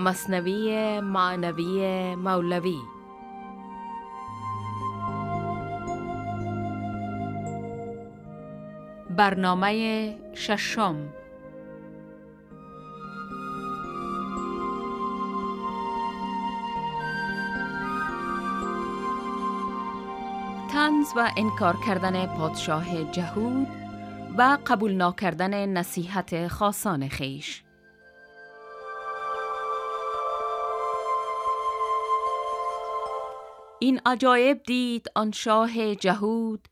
مصنوی معنوی مولوی. برنامه ششم. تنز و انکار کردن پادشاه جهود و قبول ناکردن نصیحت خاصان خیش. این عجایب دید آن شاه جهود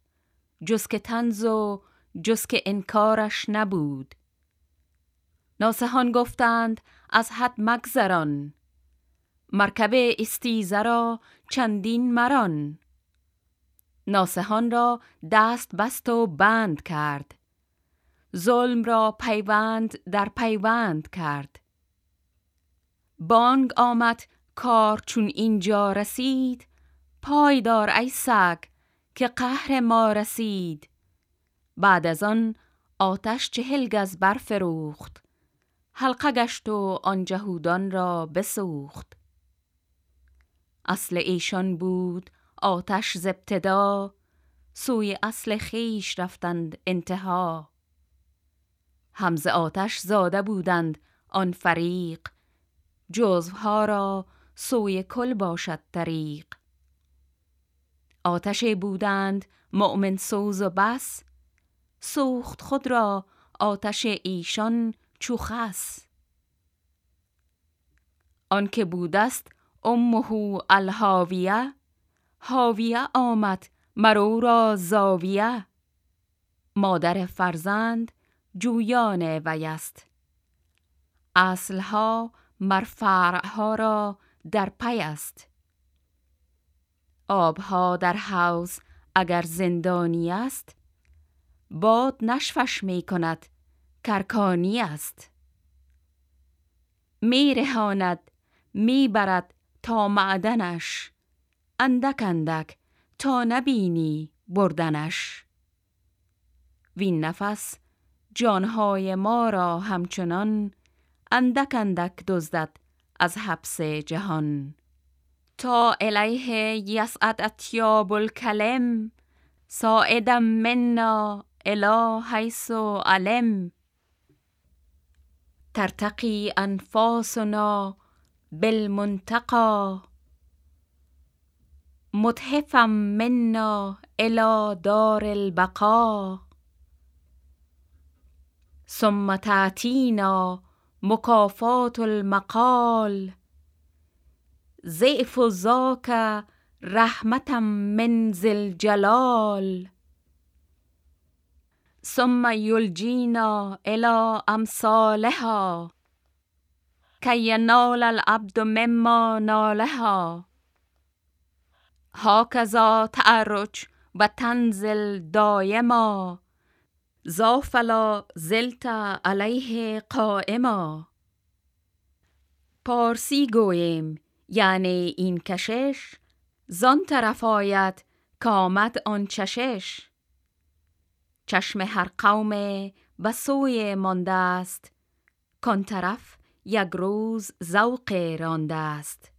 جز که تنز و جز که انکارش نبود. ناسهان گفتند از حد مگذران مرکب استیزه را چندین مران. ناسهان را دست بست و بند کرد ظلم را پیوند در پیوند کرد. بانگ آمد کار چون اینجا رسید پایدار ای سگ که قهر ما رسید. بعد از آن آتش چهل گز برفروخت. حلقه گشت و آن جهودان را بسوخت. اصل ایشان بود آتش زبتدا سوی اصل خیش رفتند انتها. همز آتش زاده بودند آن فریق جزوها را سوی کل باشد طریق. آتش بودند مؤمن سوز و بس. سوخت خود را آتش ایشان چوخس آنکه بودست امه الهاویه هاویه آمد مرو را زاویه. مادر فرزند جویان ویست. اصلها مرفرها را در پی است. آبها در حوز اگر زندانی است باد نشفش می کند کرکانی است. می رهاند می برد تا معدنش اندک اندک تا نبینی بردنش. وین نفس جانهای ما را همچنان اندک اندک دزدد از حبس جهان. حتى إليه يسأت أتياب الكلم صائدا منا إلى حيث ألم ترتقي أنفاسنا بالمنتقى متحفا منا إلى دار البقاء ثم تأتينا مكافات المقال ضعف ذاک رحمتا من ذی الجلال. ثم یلجینا الى امثالها. کی ینال العبد مما نالها. هاکذا تعرج و تنزل دایما. ذا فلا زلت علیه قایما پارسی گویم یعنی این کشش زان طرف آید کامد آن چشش. چشم هر قوم به سوی مانده است کان طرف یک روز ذوق رانده است.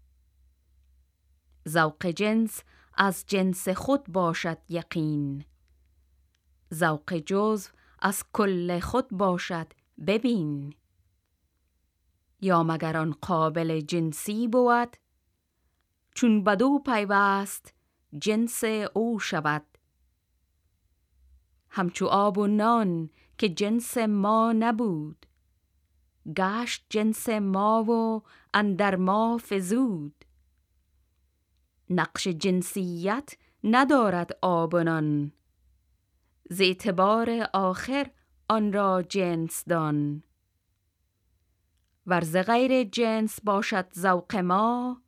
ذوق جنس از جنس خود باشد یقین. ذوق جزو از کل خود باشد ببین. یا مگر آن قابل جنسی بود؟ چون بدو پیوست جنس او شود. همچو آب و نان که جنس ما نبود گشت جنس ما و اندر ما فزود. نقش جنسیت ندارد آب و نان ز اعتبار آخر آن را جنس دان. ور ز غیر جنس باشد ذوق ما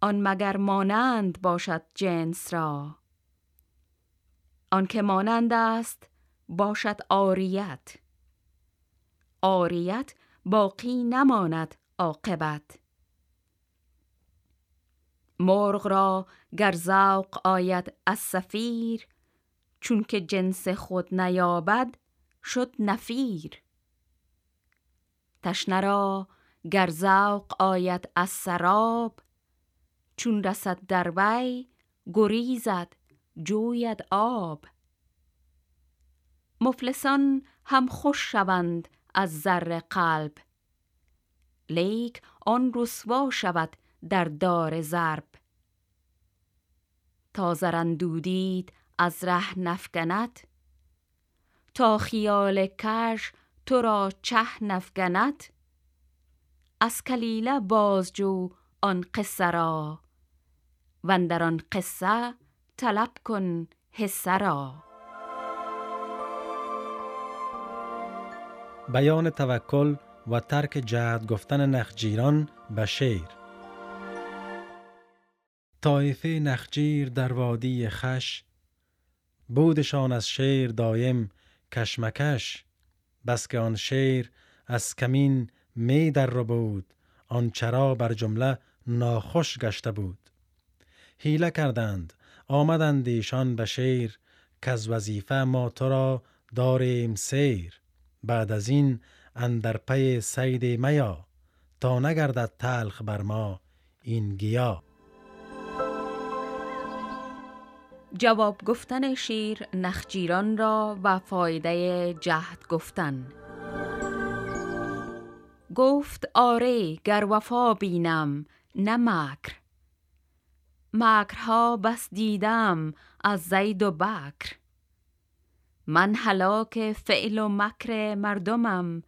آن مگر مانند باشد جنس را. آنکه مانند است باشد آریت آریت باقی نماند عاقبت. مرغ را گر ذوق آید از صفیر چون که جنس خود نیابد شد نفیر. تشنه را گر ذوق آید از سراب. چون رسد در وی گریزد جوید آب. مفلسان هم خوش شوند از زر قلب. لیک آن رسوا شود در دار ضرب. تا زرندودید از ره نفگند تا خیال کش تو را چه نفگند از کلیله بازجو آن قصه را و در آن قصه طلب کن حصه را. بیان توکل و ترک جهد گفتن نخجیران به شیر. طایفه نخجیر در وادی خش بودشان از شیر دایم کشمکش. بس که آن شیر از کمین می در رو بود آن چرا بر جمله ناخوش گشته بود. حیله کردند آمدند ایشان به شیر که از وظیفه ما تو را داریم سیر. بعد از این اندر پی سید میا تا نگردد تلخ بر ما این گیا. جواب گفتن شیر نخجیران را و فایده جهد گفتن. گفت آره گر وفا بینم نه مکر. مکرها بس دیدم از زید و بکر. من هلاک فعل و مکر مردمم.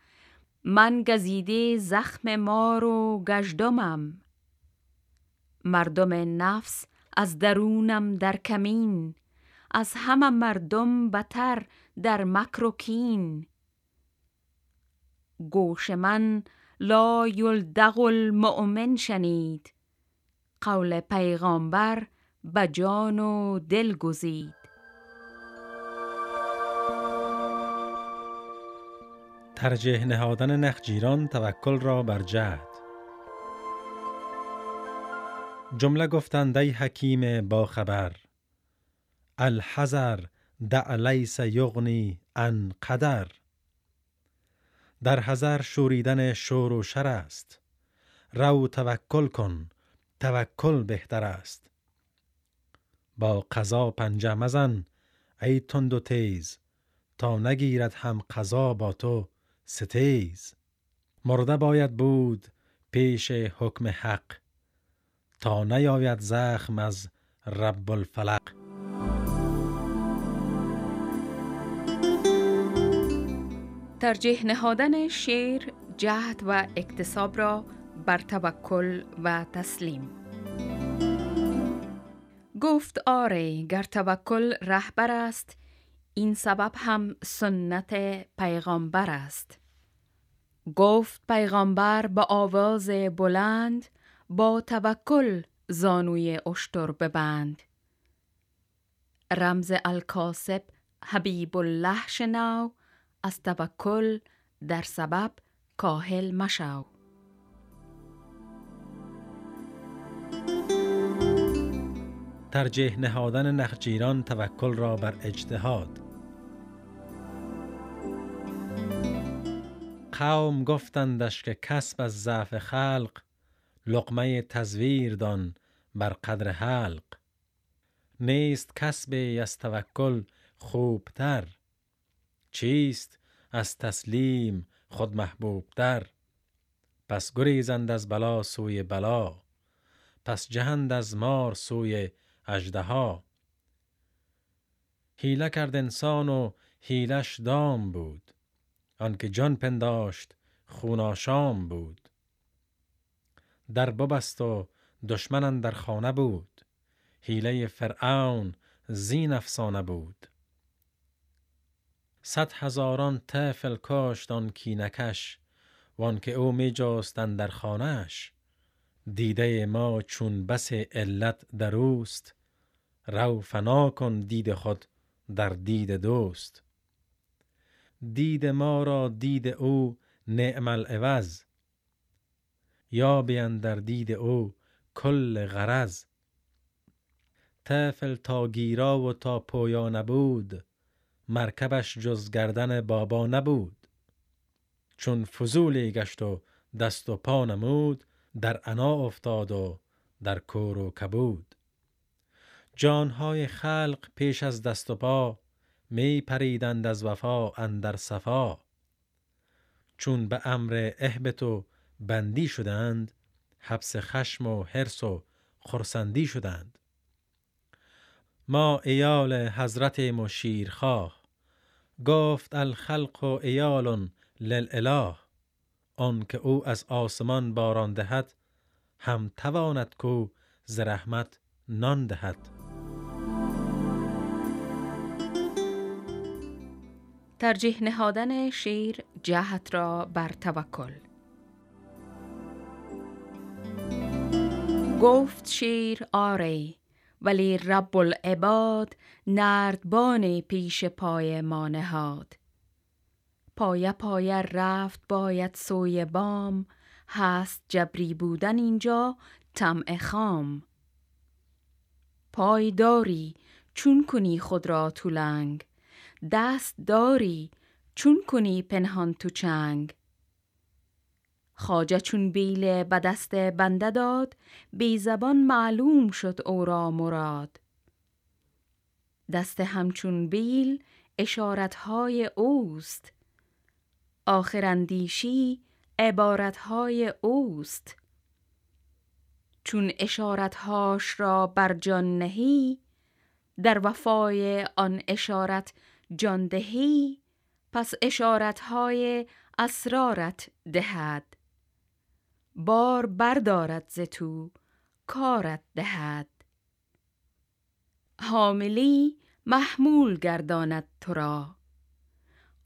من گزیده زخم مار و گژدمم. مردم نفس از درونم در کمین از همه مردم بتر در مکر و کین گوش من لا یلدغ المؤمن شنید قول پیغامبر به جان و دل گزید. ترجیح نهادن نخجیران توکل را بر جهد. جمله گفتند ای حکیم با خبر الحذر دع لیس یغنی ان قدر. در حذر شوریدن شور و شر است. رو توکل کن توکل بهتر است. با قضا پنجه مزن ای تند و تیز تا نگیرد هم قضا با تو ستیز. مرده باید بود پیش حکم حق. تا نیاید زخم از رب الفلق. ترجیح نهادن شیر جهد و اکتساب را بر توکل و تسلیم. گفت آره گر توکل رهبر است این سبب هم سنت پیغامبر است. گفت پیغامبر با آواز بلند با توکل زانوی اشتر ببند. رمز الکاسب حبیب الله شناو از توکل در سبب کاهل مشو ترجیح نهادن نخجیران توکل را بر اجتهاد. قوم گفتندش که کسب از ضعف خلق لقمه تزویر دان بر قدر حلق. نیست کسب از توکل خوبتر چیست از تسلیم خود محبوب در پس گریزند از بلا سوی بلا پس جهند از مار سوی اژدها. حیله کرد انسان و حیلش دام بود آنکه جان پنداشت خوناشام بود. در ببست و دشمنان در خانه بود. حیله فرعون زین افسانه بود. صد هزاران طفل کاشت آن کینکش وان که او می جاستن در خانهش دیده ما چون بس علت در اوست رو فنا کن دید خود در دید دوست. دید ما را دید او نعم العوض یا بیان در دید او کل غرض. طفل تا گیرا و تا پویا نبود مرکبش جز گردن بابا نبود. چون فضولی گشت و دست و پا نمود در انا افتاد و در کور و کبود. جانهای خلق پیش از دست و پا می پریدند از وفا اندر صفا. چون به امر اهبت و بندی شدند حبس خشم و حرس و خرسندی شدند. ما ایال حضرت مشیرخواه گفت الخلق و ایال للاله آن که او از آسمان باران دهد هم تواند کو ز رحمت نان دهد. ترجیح نهادن شیر جهت را بر توکل. گفت شیر آره ولی رب العباد نردبان پیش پای ما نهاد. پایه پایه رفت باید سوی بام. هست جبری بودن اینجا طمع خام. پای داری چون کنی خود را تو لنگ. دست داری چون کنی پنهان تو چنگ. خاجه چون بیل به دست بنده داد بی زبان معلوم شد او را مراد. دست همچون بیل اشارتهای اوست آخر اندیشی عبارتهای اوست. چون اشارتهاش را بر جان نهی در وفای آن اشارت جان دهی پس اشارتهای اسرارت دهد. بار بردارد ز تو کارت دهد. حاملی محمول گرداند تو را.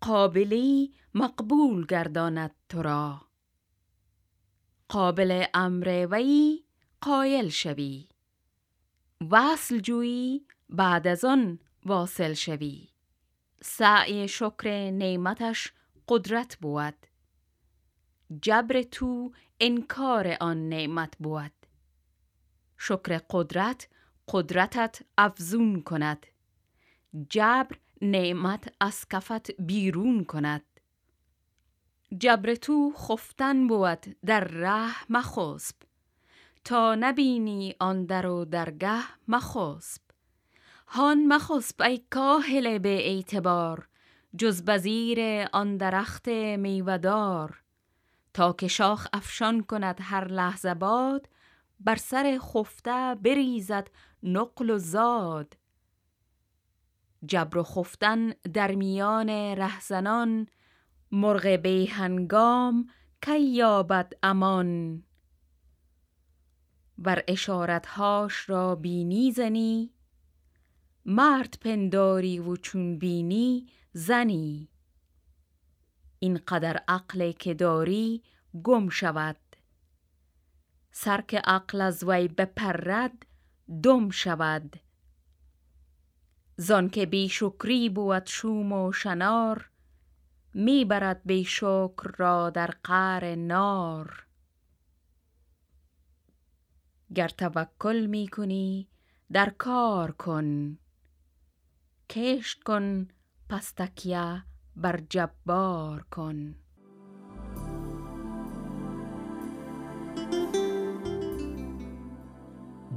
قابلی مقبول گرداند تو را. قابل امر وی قایل شوی. وصل جویی بعد از آن واصل شوی. سعی شکر نعمتش قدرت بود. جبر تو انکار آن نعمت بود. شکر قدرت قدرتت افزون کند. جبر نعمت از کفت بیرون کند. جبر تو خفتن بود در ره مخسب. تا نبینی آن در و درگه مخسب. هان مخسب ای کاهل به اعتبار جز بزیر آن درخت میودار تا که شاخ افشان کند هر لحظه باد بر سر خفته بریزد نقل و زاد. جبر و خفتن در میان رهزنان مرغ بی هنگام کی یابد امان. ور اشارتهاش را بینی زنی مرد پنداری و چون بینی زنی. این قدر عقل که داری گم شود. سر که عقل از وی بپرد دم شود. زان که بی شکری بود شوم و شنار می برد بی شکر را در قعر نار. گر توکل می کنی در کار کن. کشت کن پس تکیه بر جبار کن.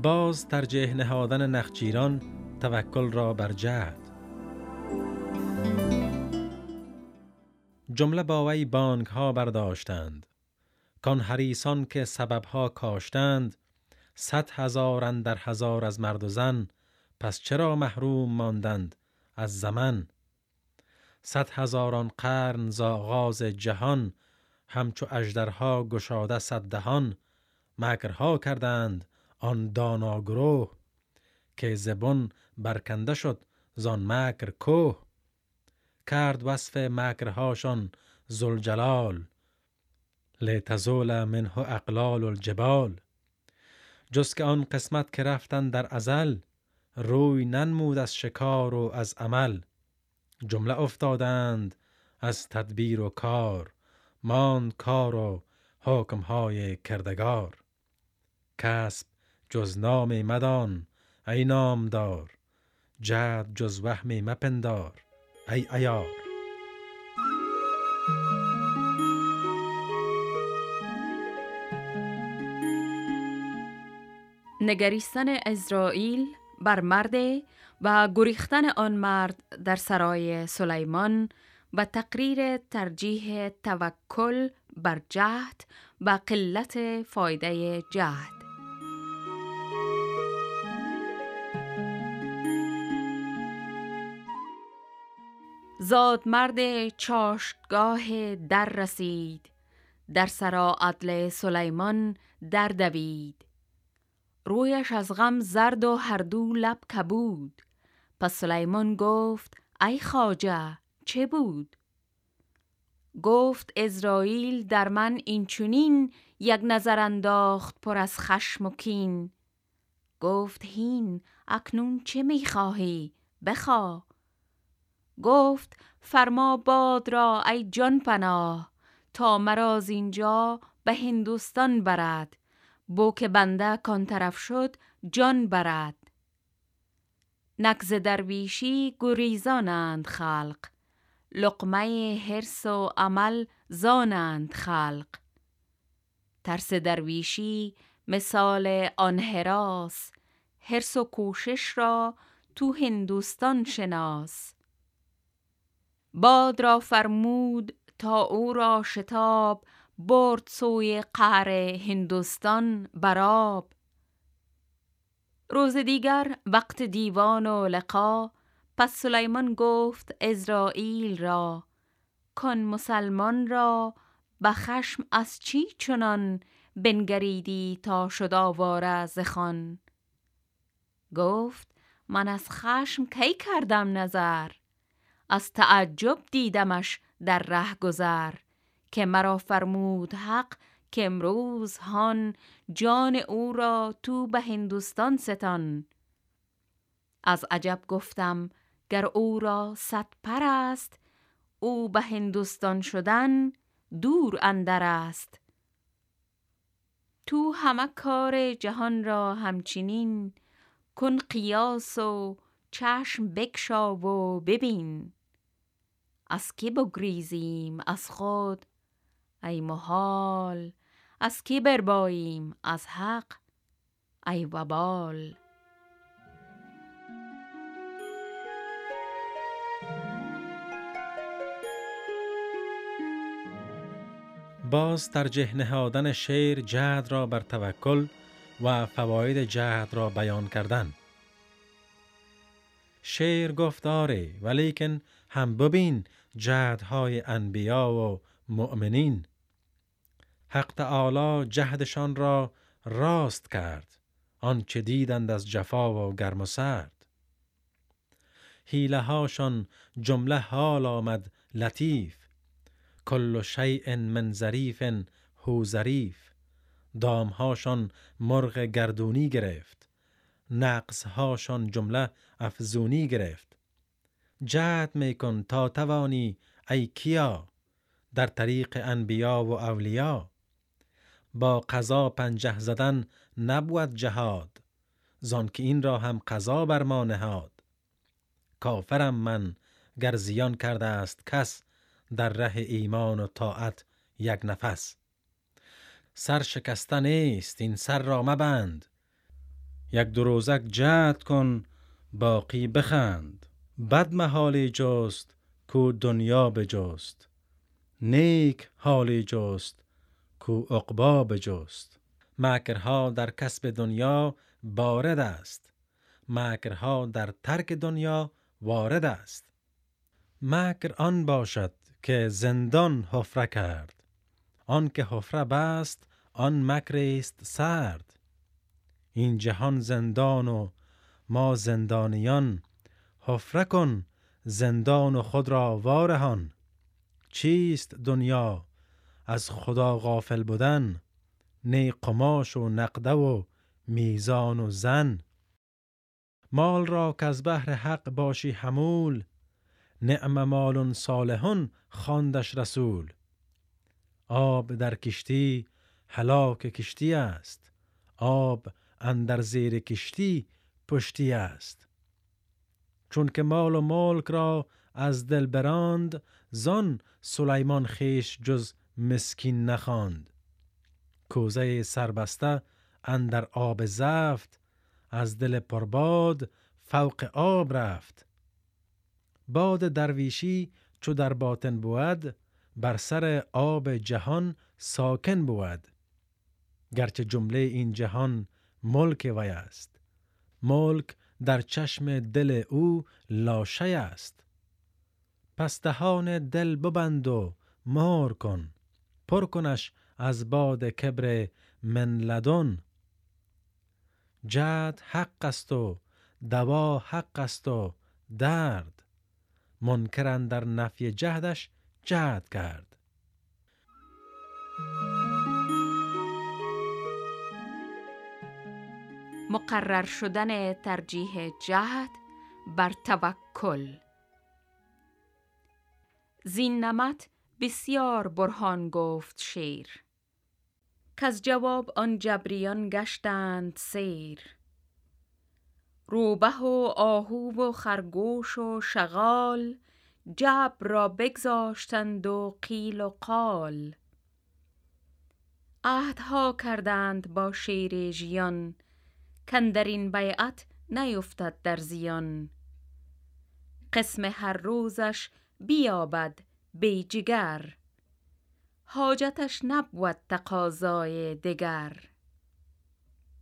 باز ترجیح نهادن نخجیران توکل را بر جهد. جمله با وی بانک ها برداشتند. کان حریسان که سبب ها کاشتند صد هزار در هزار از مرد و زن پس چرا محروم ماندند از زمن؟ صد هزاران قرن ز آغاز جهان همچو اژدرها گشاده صد دهان. مکرها کردند آن دانا گروه که زبون برکنده شد زان مکر کوه. کرد وصف مکرهاشان زلجلال لتزول منه اقلال الجبال. جز که آن قسمت که رفتن در ازل روی ننمود از شکار و از عمل. جمله افتادند از تدبیر و کار ماند کار و حاکم های کردگار. کسب جز نام مدان ای نامدار جد جز وهم مپندار ای ایار نگریستن اسرائیل بر مرد و گریختن آن مرد در سرای سلیمان و تقریر ترجیح توکل بر جهد و قلت فایده جهد. زاد مرد چاشتگاه در رسید در سرا عدل سلیمان در دوید. رویش از غم زرد و هر دو لب کبود. پس سلیمان گفت ای خاجه چه بود؟ گفت ازرائیل در من این چونین یک نظر انداخت پر از خشم و کین. گفت هین اکنون چه می‌خواهی بخواه گفت فرما باد را ای جان پناه تا مرا اینجا به هندوستان برد بو که بنده کان طرف شد جان برد. نکز درویشی گریزانند خلق. لقمه حرس و عمل زانند خلق. ترس درویشی مثال آن حراس. حرس و کوشش را تو هندوستان شناس. باد را فرمود تا او را شتاب برد سوی قهر هندوستان براب روز دیگر وقت دیوان و لقا پس سلیمان گفت ازرائیل را کن مسلمان را به خشم از چی چنان بنگریدی تا شد آواره زخان گفت من از خشم کی کردم نظر؟ از تعجب دیدمش در ره گذر که مرا فرمود حق که امروز هان جان او را تو به هندوستان ستان. از عجب گفتم گر او را صد پر است او به هندوستان شدن دور اندر است. تو همه کار جهان را همچنین کن قیاس و چشم بکشا و ببین. از کی بگریزیم؟ از خود ای محال از کی برباییم؟ از حق؟ ای وبال. باز ترجیح نهادن شعر جهد را بر توکل و فواید جهد را بیان کردن. شعر گفتاره ولیکن هم ببین جهدهای انبیا و مؤمنین. حق تعالی جهدشان را راست کرد. آنچه دیدند از جفا و گرم و سرد. جمله حال آمد لطیف. کل شیء من ظریف هو ظریف. دامهاشان مرغ گردونی گرفت. نقصهاشان جمله افزونی گرفت. جهد میکن تا توانی ای کیا. در طریق انبیا و اولیا با قضا پنجه زدن نبود جهاد زان که این را هم قضا بر ما نهاد. کافرم من گر زیان کرده است کس در ره ایمان و طاعت یک نفس. سر شکستن است این سر را مبند یک دروزک جهد کن باقی بخند. بد محالی جست کو دنیا بجست نیک حالی جست کو عقبا بجست. مکرها در کسب دنیا بارد است. مکرها در ترک دنیا وارد است. مکر آن باشد که زندان حفره کرد. آن که حفره بست آن مکر است سرد. این جهان زندان و ما زندانیان حفره کن زندان و خود را وارهان. چیست دنیا؟ از خدا غافل بودن نی قماش و نقده و میزان و زن. مال را که از بهر حق باشی حمول نعم مال صالحون خواندش رسول. آب در کشتی هلاک کشتی است آب اندر زیر کشتی پشتی است. چون که مال و ملک را از دل براند زان سلیمان خیش جز مسکین نخواند. کوزه سربسته اندر آب زفت از دل پرباد فوق آب رفت. باد درویشی چو در باطن بود بر سر آب جهان ساکن بود. گرچه جمله این جهان ملک وی است. ملک در چشم دل او لاشه است. پس دهان دل ببند و مار کن. پر کنش از باد کبر من لدن. جد حق است و دوا حق است و درد. منکرن در نفی جهدش جهد کرد. مقرر شدن ترجیح جهد بر توکل. زین نمت بسیار برهان گفت شیر. از جواب آن جبریان گشتند سیر. روبه و آهو و خرگوش و شغال جبر را بگذاشتند و قیل و قال. عهدها کردند با شیر ژیان کاندر این بیعت نیفتد در زیان. قسم هر روزش بیابد بی جگر حاجتش نبود تقاضای دگر.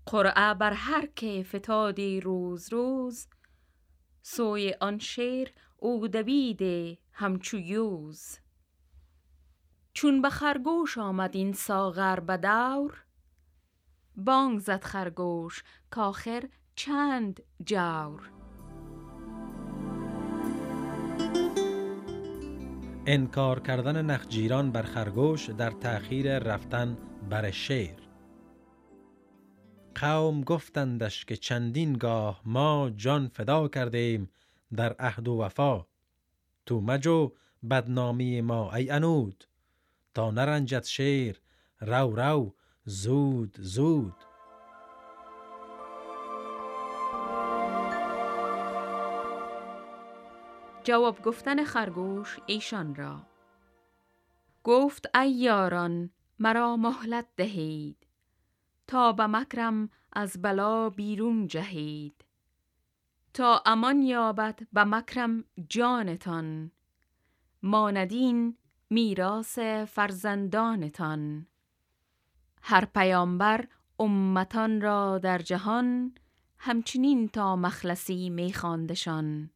قرعه بر هر که فتادی روز روز سوی آن شیر او دویده همچو یوز. چون به خرگوش آمد این ساغر به دور بانگ زد خرگوش کاخر چند جور. انکار کردن نخجیران بر خرگوش در تأخیر رفتن بر شیر. قوم گفتندش که چندین گاه ما جان فدا کردیم در عهد و وفا. تو مجو بدنامی ما ای انود تا نرنجت شیر رو رو زود زود. جواب گفتن خرگوش ایشان را. گفت ای یاران مرا مهلت دهید. تا به مکرم از بلا بیرون جهید. تا امان یابد به مکرم جانتان. ماندین میراث فرزندانتان. هر پیامبر امتان را در جهان همچنین تا مخلصی می خواندشان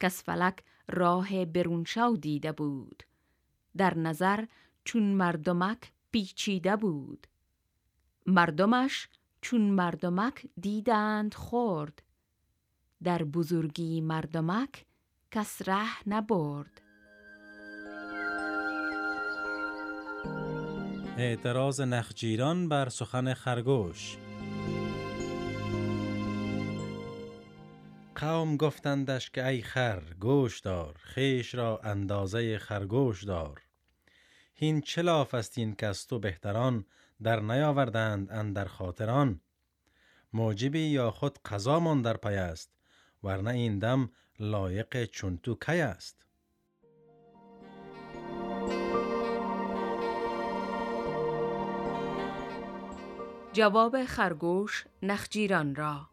کس فلک راه برونشو دیده بود. در نظر چون مردمک پیچیده بود. مردمش چون مردمک دیدند خورد در بزرگی مردمک کس ره نبرد. اعتراض نخجیران بر سخن خرگوش. قوم گفتندش که ای خر گوش دار خیش را اندازه خرگوش دار. هین چه لاف است این کس تو بهتران در نیاوردند اندر خاطران؟ موجبی یا خود قضامان در پی است ورنه این دم لایق چون تو کی است؟ جواب خرگوش نخجیران را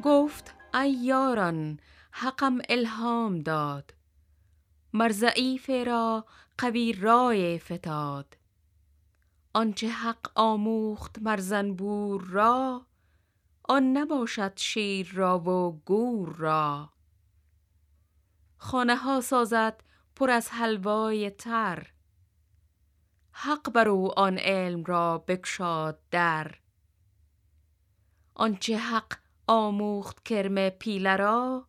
گفت ای یاران حقم الهام داد. مرزعیف را قوی رای فتاد. آنچه حق آموخت مرزنبور را آن نباشد شیر را و گور را. خانه ها سازد پر از حلوای تر. حق بر او آن علم را بکشاد در. آنچه حق آموخت کرم پیله را؟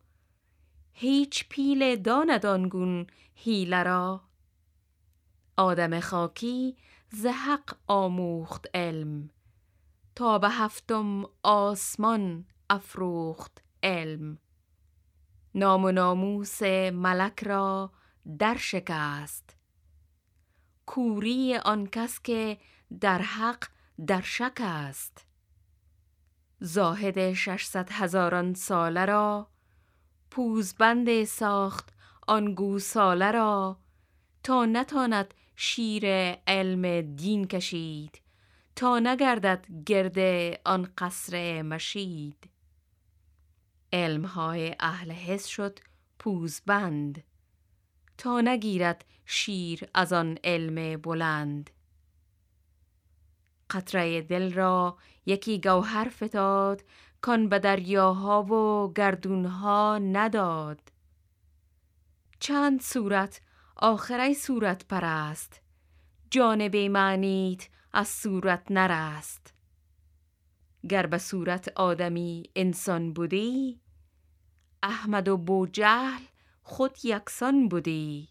هیچ پیله داند آنگون حیله را. آدم خاکی ز حق آموخت علم تا به هفتم آسمان افروخت علم. نام و ناموس ملک را در شکست. کوری آن کس که در حق در شک است. زاهد ششصد هزاران ساله را پوزبند ساخت آن گوساله را تا نتاند شیر علم دین کشید تا نگردد گرد آن قصر مشید. علمهای اهل حس شد پوزبند تا نگیرد شیر از آن علم بلند. قطره دل را یکی گوهر فتاد کان به دریاها و گردونها نداد. چند صورت آخره صورت پرست جان بیمانیت از صورت نرست. گر به صورت آدمی انسان بودی احمد و بوجهل خود یکسان بودی.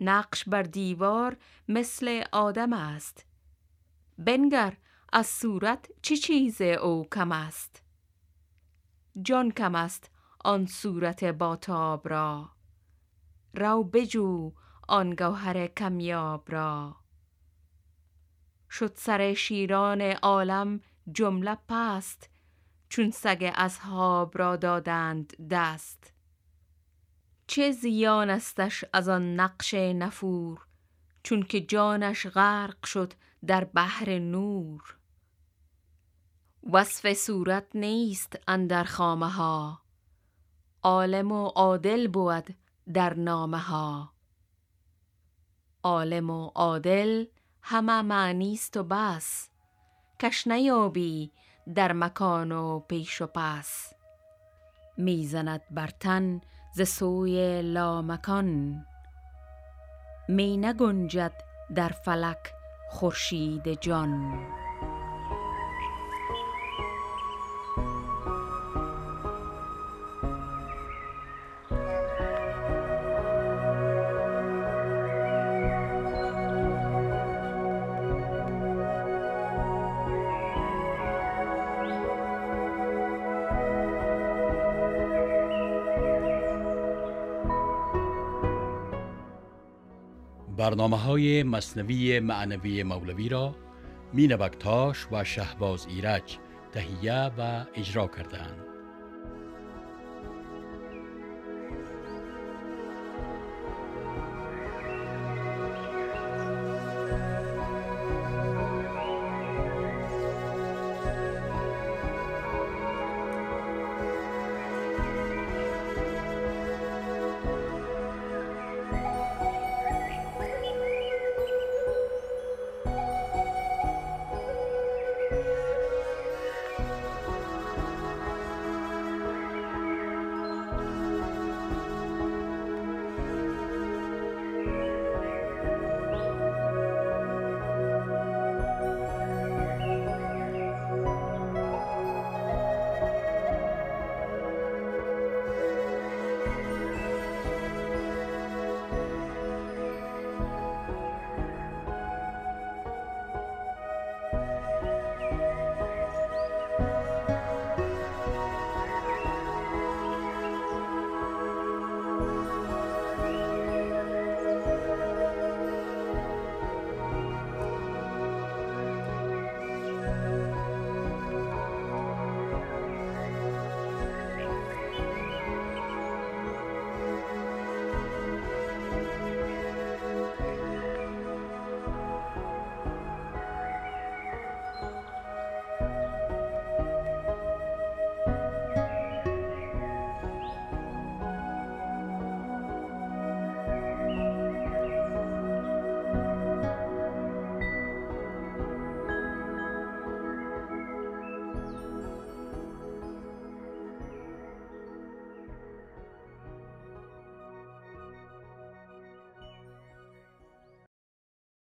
نقش بر دیوار مثل آدم است. بنگر از صورت چه چیز او کم است؟ جان کم است آن صورت باتاب را. رو بجو آن گوهر کمیاب را. شد سر شیران عالم جمله پست چون سگ اصحاب را دادند دست. چه زیان استش از آن نقش نفور چون که جانش غرق شد در بحر نور. وصف صورت نیست اندر خامه ها عالم و عادل بود در نامه ها عالم و عادل همه معنیست و بس. کش نیابی در مکان و پیش و پس. می‌زند بر تن ز سوی لامکان. می نگنجد در فلک خورشید جان برنامه های مصنوی معنوی مولوی را مینبکتاش و شهباز ایرج تهیه و اجرا کردند.